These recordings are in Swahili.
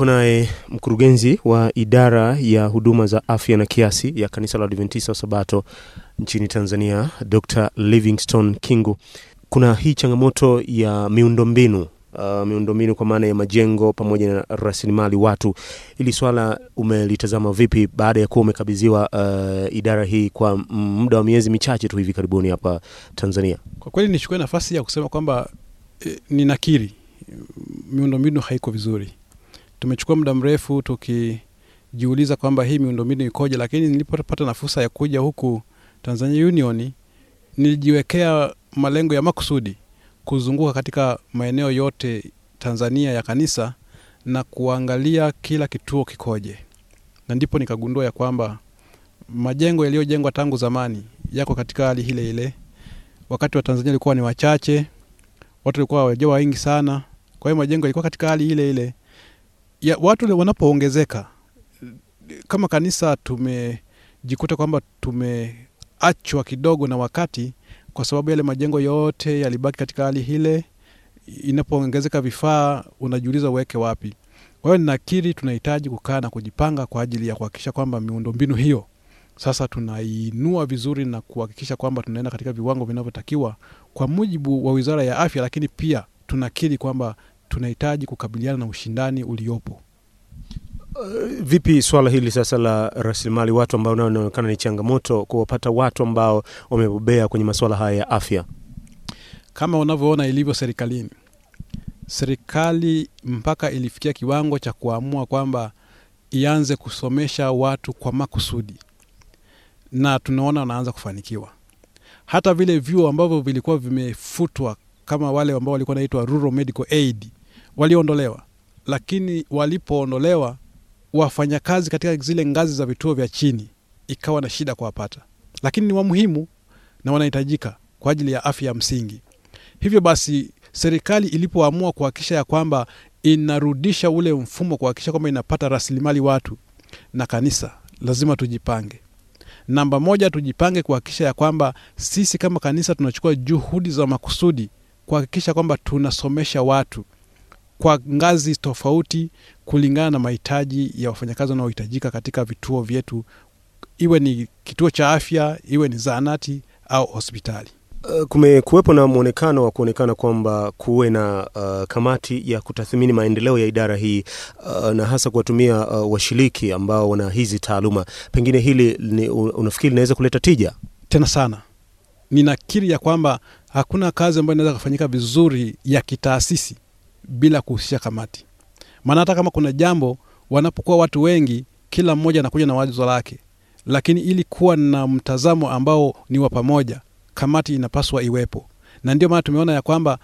Niko naye mkurugenzi wa idara ya huduma za afya na kiasi ya kanisa la Adventista wa Sabato nchini Tanzania, Dr. Livingstone Kingu. Kuna hii changamoto ya miundombinu uh, miundombinu kwa maana ya majengo pamoja na rasilimali watu. Hili swala umelitazama vipi baada ya kuwa umekabidhiwa uh, idara hii kwa muda wa miezi michache tu hivi karibuni hapa Tanzania? Kwa kweli nichukue nafasi ya kusema kwamba e, ninakiri miundombinu haiko vizuri. Tumechukua muda mrefu tukijiuliza kwamba hii miundombinu ikoje, lakini nilipopata na fursa ya kuja huku Tanzania Union nilijiwekea malengo ya makusudi kuzunguka katika maeneo yote Tanzania ya kanisa na kuangalia kila kituo kikoje, na ndipo nikagundua ya kwamba majengo yaliyojengwa tangu zamani yako katika hali ile ile. Wakati wa Tanzania ilikuwa ni wachache, watu walikuwa wajawa wengi sana, kwa hiyo majengo yalikuwa katika hali ile ile ya watu wanapoongezeka. Kama kanisa tumejikuta kwamba tumeachwa kidogo na wakati, kwa sababu yale majengo yote yalibaki katika hali ile. Inapoongezeka vifaa, unajiuliza uweke wapi? Kwa hiyo ninakiri tunahitaji kukaa na kujipanga kwa ajili ya kuhakikisha kwamba miundombinu hiyo sasa tunainua vizuri na kuhakikisha kwamba tunaenda katika viwango vinavyotakiwa kwa mujibu wa Wizara ya Afya, lakini pia tunakiri kwamba tunahitaji kukabiliana na ushindani uliopo. Uh, vipi swala hili sasa la rasilimali watu ambao nao inaonekana ni changamoto kuwapata watu ambao wamebobea kwenye masuala haya ya afya? Kama unavyoona ilivyo serikalini, serikali mpaka ilifikia kiwango cha kuamua kwamba ianze kusomesha watu kwa makusudi, na tunaona wanaanza kufanikiwa. Hata vile vyuo ambavyo vilikuwa vimefutwa kama wale ambao walikuwa naitwa rural medical aid waliondolewa, lakini walipoondolewa wafanyakazi katika zile ngazi za vituo vya chini ikawa na shida kuwapata, lakini ni wamuhimu na wanahitajika kwa ajili ya afya ya msingi. Hivyo basi, serikali ilipoamua kuhakikisha ya kwamba inarudisha ule mfumo, kuhakikisha kwamba inapata rasilimali watu, na kanisa lazima tujipange. Namba moja, tujipange kuhakikisha ya kwamba sisi kama kanisa tunachukua juhudi za makusudi kuhakikisha kwamba tunasomesha watu kwa ngazi tofauti kulingana na mahitaji ya wafanyakazi wanaohitajika katika vituo vyetu, iwe ni kituo cha afya, iwe ni zahanati au hospitali. Uh, kumekuwepo na mwonekano wa kuonekana kwamba kuwe na uh, kamati ya kutathmini maendeleo ya idara hii uh, na hasa kuwatumia uh, washiriki ambao wana hizi taaluma. Pengine hili ni, unafikiri linaweza kuleta tija tena sana? Ninakiri ya kwamba hakuna kazi ambayo inaweza kufanyika vizuri ya kitaasisi bila kuhusisha kamati. Maana hata kama kuna jambo, wanapokuwa watu wengi, kila mmoja anakuja na wazo lake, lakini ili kuwa na mtazamo ambao ni wa pamoja, kamati inapaswa iwepo, na ndio maana tumeona ya kwamba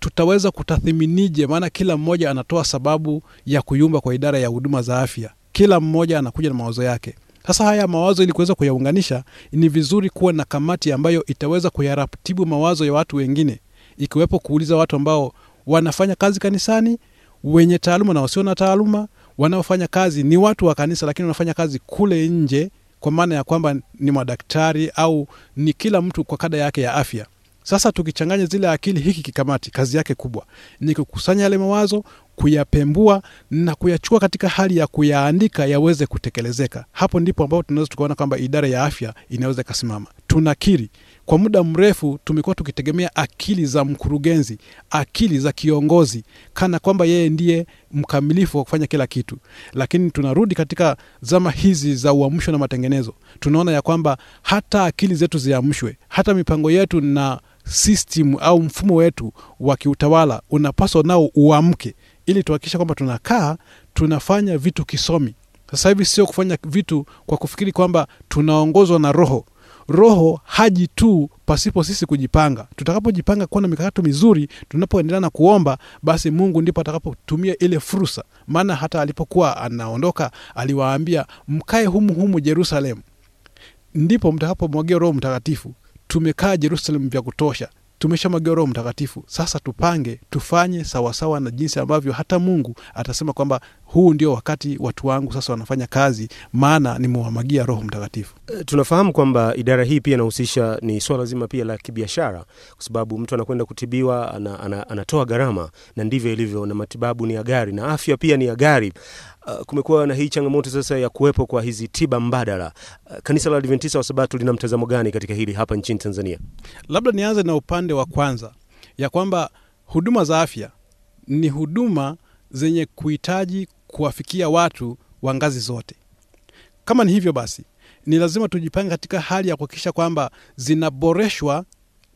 tutaweza kutathiminije maana kila mmoja anatoa sababu ya kuyumba kwa idara ya huduma za afya, kila mmoja anakuja na mawazo yake. Sasa haya mawazo ili kuweza kuyaunganisha, ni vizuri kuwa na kamati ambayo itaweza kuyaratibu mawazo ya watu wengine, ikiwepo kuuliza watu ambao wanafanya kazi kanisani, wenye taaluma na wasio na taaluma. Wanaofanya kazi ni watu wa kanisa, lakini wanafanya kazi kule nje, kwa maana ya kwamba ni madaktari au ni kila mtu kwa kada yake ya afya. Sasa tukichanganya zile akili, hiki kikamati kazi yake kubwa ni kukusanya yale mawazo, kuyapembua na kuyachukua katika hali ya kuyaandika yaweze kutekelezeka. Hapo ndipo ambapo tunaweza tukaona kwamba idara ya afya inaweza ikasimama. Tunakiri kwa muda mrefu tumekuwa tukitegemea akili za mkurugenzi, akili za kiongozi, kana kwamba yeye ndiye mkamilifu wa kufanya kila kitu. Lakini tunarudi katika zama hizi za uamsho na matengenezo, tunaona ya kwamba hata akili zetu ziamshwe, hata mipango yetu na system au mfumo wetu wa kiutawala unapaswa nao uamke, ili tuhakikisha kwamba tunakaa tunafanya vitu kisomi. Sasa hivi sio kufanya vitu kwa kufikiri kwamba tunaongozwa na Roho. Roho haji tu pasipo sisi kujipanga. Tutakapojipanga kuwa na mikakati mizuri, tunapoendelea na kuomba, basi Mungu ndipo atakapotumia ile fursa. Maana hata alipokuwa anaondoka aliwaambia, mkae humu humu Jerusalemu, ndipo mtakapomwagia Roho Mtakatifu. Tumekaa Jerusalemu vya kutosha, tumeshamwagia Roho Mtakatifu. Sasa tupange, tufanye sawasawa na jinsi ambavyo hata Mungu atasema kwamba huu ndio wakati watu wangu sasa wanafanya kazi, maana nimewamagia Roho Mtakatifu. E, tunafahamu kwamba idara hii pia inahusisha ni swala zima pia la kibiashara, kwa sababu mtu anakwenda kutibiwa ana, ana, anatoa gharama, na ndivyo ilivyo, na matibabu ni ya gari na afya pia ni ya gari. Uh, kumekuwa na hii changamoto sasa ya kuwepo kwa hizi tiba mbadala. Uh, kanisa la Adventista wa Sabato lina mtazamo gani katika hili hapa nchini Tanzania? Labda nianze na upande wa kwanza ya kwamba huduma za afya ni huduma zenye kuhitaji kuwafikia watu wa ngazi zote. Kama ni hivyo basi, ni lazima tujipange katika hali ya kuhakikisha kwamba zinaboreshwa,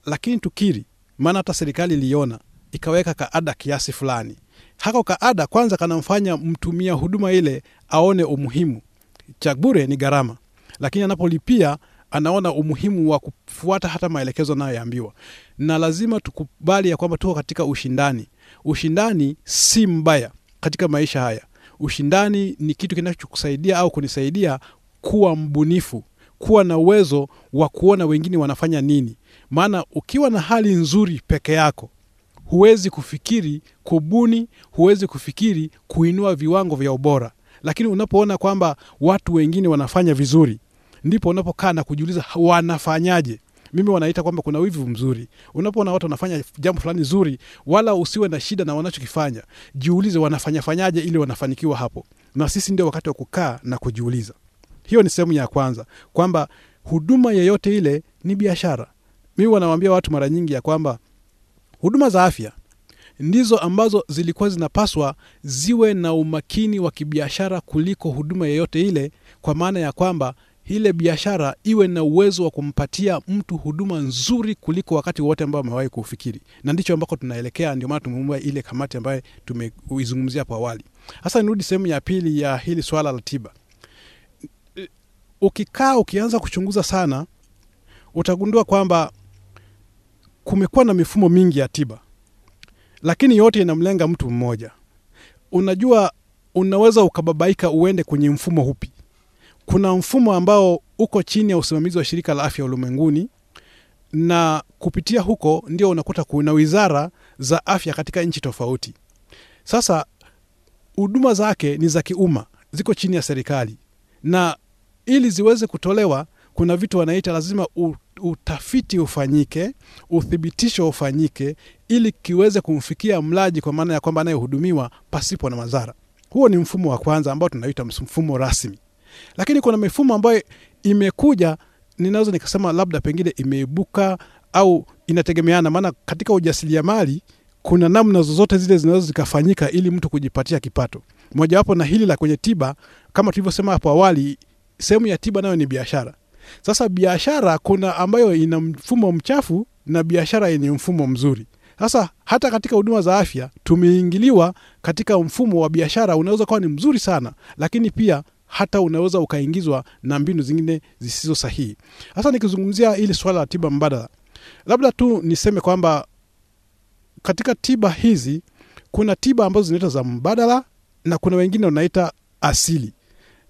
lakini tukiri, maana hata serikali iliona ikaweka kaada kiasi fulani. Hako kaada kwanza kanamfanya mtumia huduma ile aone umuhimu. Cha bure ni gharama, lakini anapolipia anaona umuhimu wa kufuata hata maelekezo anayoambiwa, na lazima tukubali ya kwamba tuko katika ushindani. Ushindani si mbaya katika maisha haya. Ushindani ni kitu kinachokusaidia au kunisaidia kuwa mbunifu, kuwa na uwezo wa kuona wengine wanafanya nini. Maana ukiwa na hali nzuri peke yako, huwezi kufikiri kubuni, huwezi kufikiri kuinua viwango vya ubora. Lakini unapoona kwamba watu wengine wanafanya vizuri, ndipo unapokaa na kujiuliza wanafanyaje. Mimi wanaita kwamba kuna wivu mzuri. Unapoona watu wanafanya jambo fulani zuri, wala usiwe na shida na wanachokifanya, jiulize wanafanyafanyaje ili wanafanikiwa hapo. Na sisi ndio wakati wa kukaa na kujiuliza. Hiyo ni sehemu ya kwanza, kwamba huduma yeyote ile ni biashara. Mimi wanawambia watu mara nyingi ya kwamba huduma za afya ndizo ambazo zilikuwa zinapaswa ziwe na umakini wa kibiashara kuliko huduma yeyote ile, kwa maana ya kwamba ile biashara iwe na uwezo wa kumpatia mtu huduma nzuri kuliko wakati wote ambao amewahi kuufikiri, na ndicho ambako tunaelekea. Ndio maana tumeumba ile kamati ambayo tumeizungumzia hapo awali. Hasa nirudi sehemu ya pili ya hili swala la tiba. Ukikaa ukianza kuchunguza sana, utagundua kwamba kumekuwa na mifumo mingi ya tiba, lakini yote inamlenga mtu mmoja. Unajua, unaweza ukababaika uende kwenye mfumo hupi kuna mfumo ambao uko chini ya usimamizi wa shirika la afya ulimwenguni, na kupitia huko ndio unakuta kuna wizara za afya katika nchi tofauti. Sasa huduma zake ni za kiumma, ziko chini ya serikali, na ili ziweze kutolewa, kuna vitu wanaita lazima utafiti ufanyike, uthibitisho ufanyike, ili kiweze kumfikia mlaji, kwa maana ya kwamba anayehudumiwa pasipo na madhara. Huo ni mfumo wa kwanza ambao tunaita mfumo rasmi lakini kuna mifumo ambayo imekuja, ninaweza nikasema labda pengine imeibuka au inategemeana, maana katika ujasiriamali kuna namna zozote zile zinaweza zikafanyika ili mtu kujipatia kipato. Mojawapo na hili la kwenye tiba, kama tulivyosema hapo awali, sehemu ya tiba nayo ni biashara. Sasa biashara kuna ambayo ina mfumo mchafu na biashara yenye mfumo mzuri. Sasa hata katika huduma za afya tumeingiliwa katika mfumo wa biashara, unaweza kuwa ni mzuri sana, lakini pia hata unaweza ukaingizwa na mbinu zingine zisizo sahihi. Sasa nikizungumzia ili swala la tiba mbadala, labda tu niseme kwamba katika tiba hizi kuna tiba ambazo zinaitwa za mbadala na kuna wengine wanaita asili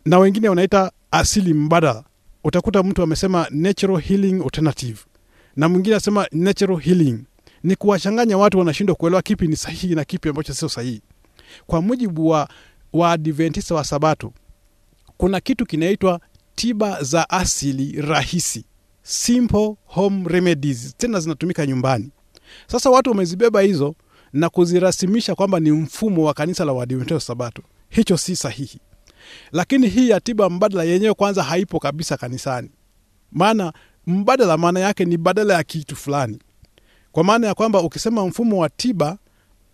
na wengine wanaita asili mbadala. Utakuta mtu amesema natural healing alternative na mwingine anasema natural healing. Ni kuwachanganya watu, wanashindwa kuelewa kipi ni sahihi na kipi ambacho sio sahihi. Kwa mujibu wa Waadventista wa Sabato kuna kitu kinaitwa tiba za asili rahisi, simple home remedies, tena zinatumika nyumbani. Sasa watu wamezibeba hizo na kuzirasimisha kwamba ni mfumo wa kanisa la Waadventista wa Sabato. Hicho si sahihi, lakini hii ya tiba mbadala yenyewe kwanza haipo kabisa kanisani. Maana mbadala maana yake ni badala ya kitu fulani, kwa maana ya kwamba ukisema mfumo wa tiba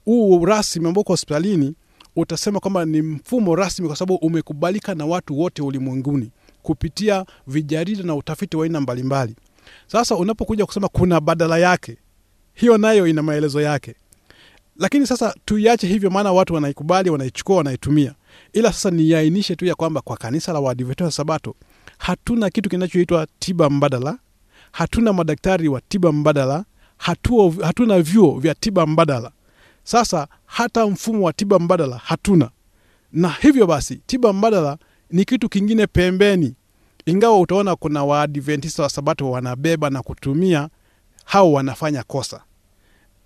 huu rasmi ambao uko hospitalini utasema kwamba ni mfumo rasmi kwa sababu umekubalika na watu wote ulimwenguni kupitia vijarida na utafiti wa aina mbalimbali. Sasa unapokuja kusema kuna badala yake, hiyo nayo ina maelezo yake, lakini sasa tuiache hivyo, maana watu wanaikubali, wanaichukua, wanaitumia. Ila sasa niainishe tu ya kwamba kwa kanisa la Waadventista wa Sabato hatuna kitu kinachoitwa tiba mbadala, hatuna madaktari wa tiba mbadala, hatuna vyuo vya tiba mbadala. Sasa hata mfumo wa tiba mbadala hatuna, na hivyo basi tiba mbadala ni kitu kingine pembeni, ingawa utaona kuna Waadventista wa Sabato wanabeba na kutumia, hao wanafanya kosa.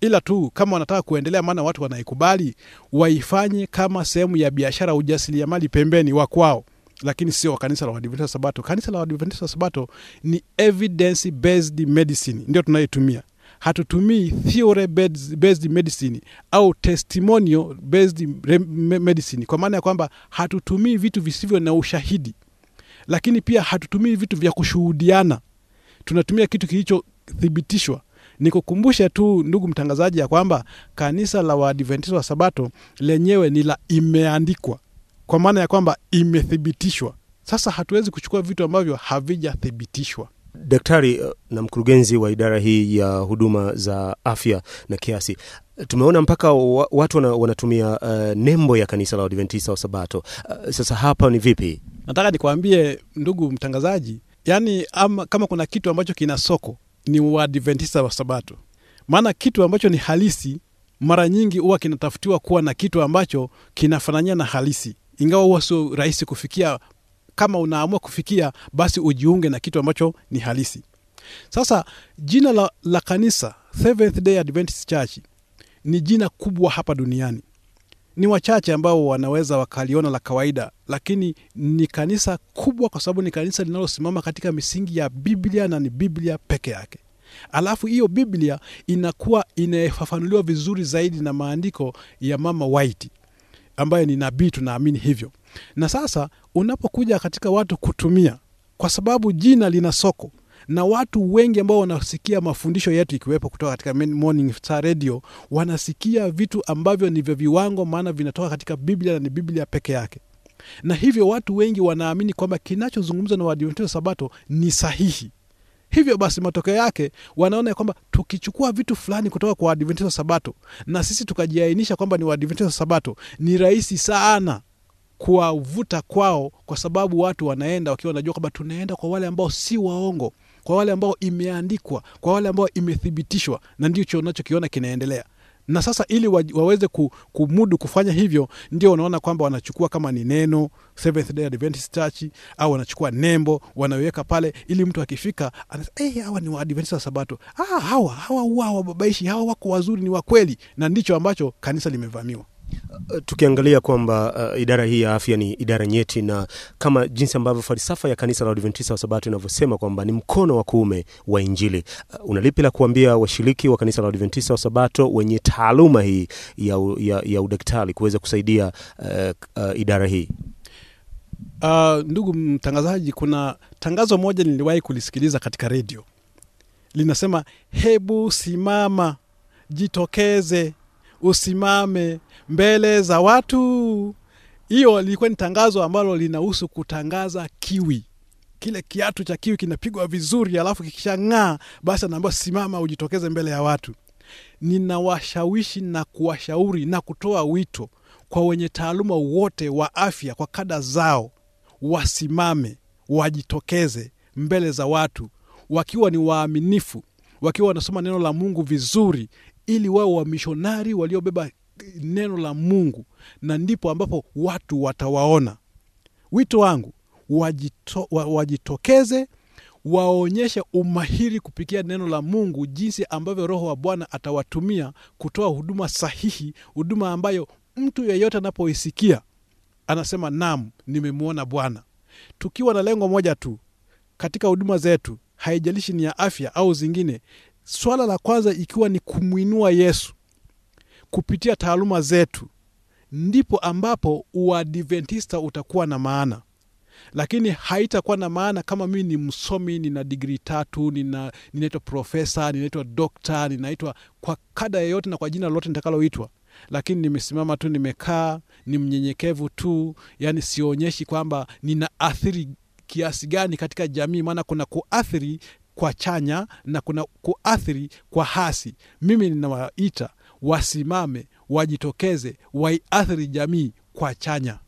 ila tu kama wanataka kuendelea, maana watu wanaikubali, waifanye kama sehemu ya biashara, ujasiriamali pembeni wa kwao, lakini sio kanisa la Waadventista Sabato. Kanisa la Waadventista Sabato ni evidence based medicine, ndio tunayotumia. Hatutumii theory based medicine au testimonial based medicine, kwa maana ya kwamba hatutumii vitu visivyo na ushahidi, lakini pia hatutumii vitu vya kushuhudiana. Tunatumia kitu kilichothibitishwa. Nikukumbushe tu ndugu mtangazaji, ya kwamba kanisa la Waadventista wa Sabato lenyewe ni la imeandikwa, kwa maana ya kwamba imethibitishwa. Sasa hatuwezi kuchukua vitu ambavyo havijathibitishwa. Daktari na mkurugenzi wa idara hii ya huduma za afya na kiasi, tumeona mpaka watu wanatumia uh, nembo ya kanisa la Waadventista wa Sabato. Uh, sasa hapa ni vipi? Nataka nikwambie ndugu mtangazaji, yani ama, kama kuna kitu ambacho kina soko ni Waadventista wa Sabato, maana kitu ambacho ni halisi mara nyingi huwa kinatafutiwa kuwa na kitu ambacho kinafanania na halisi, ingawa huwa sio rahisi kufikia. Kama unaamua kufikia, basi ujiunge na kitu ambacho ni halisi. Sasa jina la, la kanisa Seventh Day Adventist Church ni jina kubwa hapa duniani. Ni wachache ambao wanaweza wakaliona la kawaida, lakini ni kanisa kubwa kwa sababu ni kanisa linalosimama katika misingi ya Biblia na ni Biblia peke yake. Alafu hiyo Biblia inakuwa inafafanuliwa vizuri zaidi na maandiko ya Mama White ambaye ni nabii, tunaamini hivyo. Na sasa unapokuja katika watu kutumia, kwa sababu jina lina soko na watu wengi ambao wanasikia mafundisho yetu ikiwepo kutoka katika Morning Star Radio wanasikia vitu ambavyo ni vya viwango, maana vinatoka katika Biblia na ni Biblia peke yake, na hivyo watu wengi wanaamini kwamba kinachozungumzwa na Waadventista Sabato ni sahihi. Hivyo basi matokeo yake wanaona ya kwamba tukichukua vitu fulani kutoka kwa Waadventista Sabato na sisi tukajiainisha kwamba ni Waadventista Sabato, ni rahisi sana kuwavuta kwao, kwa sababu watu wanaenda wakiwa wanajua kwamba tunaenda kwa wale ambao si waongo, kwa wale ambao imeandikwa, kwa wale ambao imethibitishwa, na ndicho unachokiona kinaendelea. Na sasa ili wa, waweze kumudu kufanya hivyo, ndio wanaona kwamba wanachukua kama ni neno Seventh Day Adventist Church au wanachukua nembo wanaweka pale, ili mtu akifika anasema hey, hawa ni Waadventista wa Sabato. Ah, hawa hawa hawa wababaishi hawa wako wazuri, ni wakweli, na ndicho ambacho kanisa limevamiwa. Uh, tukiangalia kwamba uh, idara hii ya afya ni idara nyeti, na kama jinsi ambavyo falsafa ya kanisa la Adventista wa Sabato inavyosema kwamba ni mkono wa kuume wa Injili. Uh, unalipi la kuambia washiriki wa kanisa la Adventista wa Sabato wenye taaluma hii ya, ya, ya udaktari kuweza kusaidia uh, uh, idara hii? Uh, ndugu mtangazaji, kuna tangazo moja niliwahi kulisikiliza katika redio linasema, hebu simama, jitokeze usimame mbele za watu. Hiyo lilikuwa ni tangazo ambalo linahusu kutangaza kiwi. Kile kiatu cha kiwi kinapigwa vizuri, alafu kikishang'aa, basi anaambiwa simama, ujitokeze mbele ya watu. Ninawashawishi na kuwashauri na kutoa wito kwa wenye taaluma wote wa afya kwa kada zao, wasimame, wajitokeze mbele za watu, wakiwa ni waaminifu, wakiwa wanasoma neno la Mungu vizuri ili wao wamishonari waliobeba neno la Mungu, na ndipo ambapo watu watawaona. Wito wangu wajito, wajitokeze waonyeshe umahiri kupikia neno la Mungu, jinsi ambavyo Roho wa Bwana atawatumia kutoa huduma sahihi, huduma ambayo mtu yeyote anapoisikia anasema nam, nimemwona Bwana. Tukiwa na lengo moja tu katika huduma zetu, haijalishi ni ya afya au zingine swala la kwanza ikiwa ni kumwinua Yesu kupitia taaluma zetu, ndipo ambapo uadventista utakuwa na maana. Lakini haitakuwa na maana kama mimi ni msomi, nina digrii tatu, nina ninaitwa profesa, ninaitwa dokta, ninaitwa kwa kada yeyote na kwa jina lolote nitakaloitwa, lakini nimesimama tu, nimekaa, ni mnyenyekevu tu, yani sionyeshi kwamba nina athiri kiasi gani katika jamii, maana kuna kuathiri kwa chanya na kuna kuathiri kwa hasi. Mimi ninawaita wasimame, wajitokeze, waiathiri jamii kwa chanya.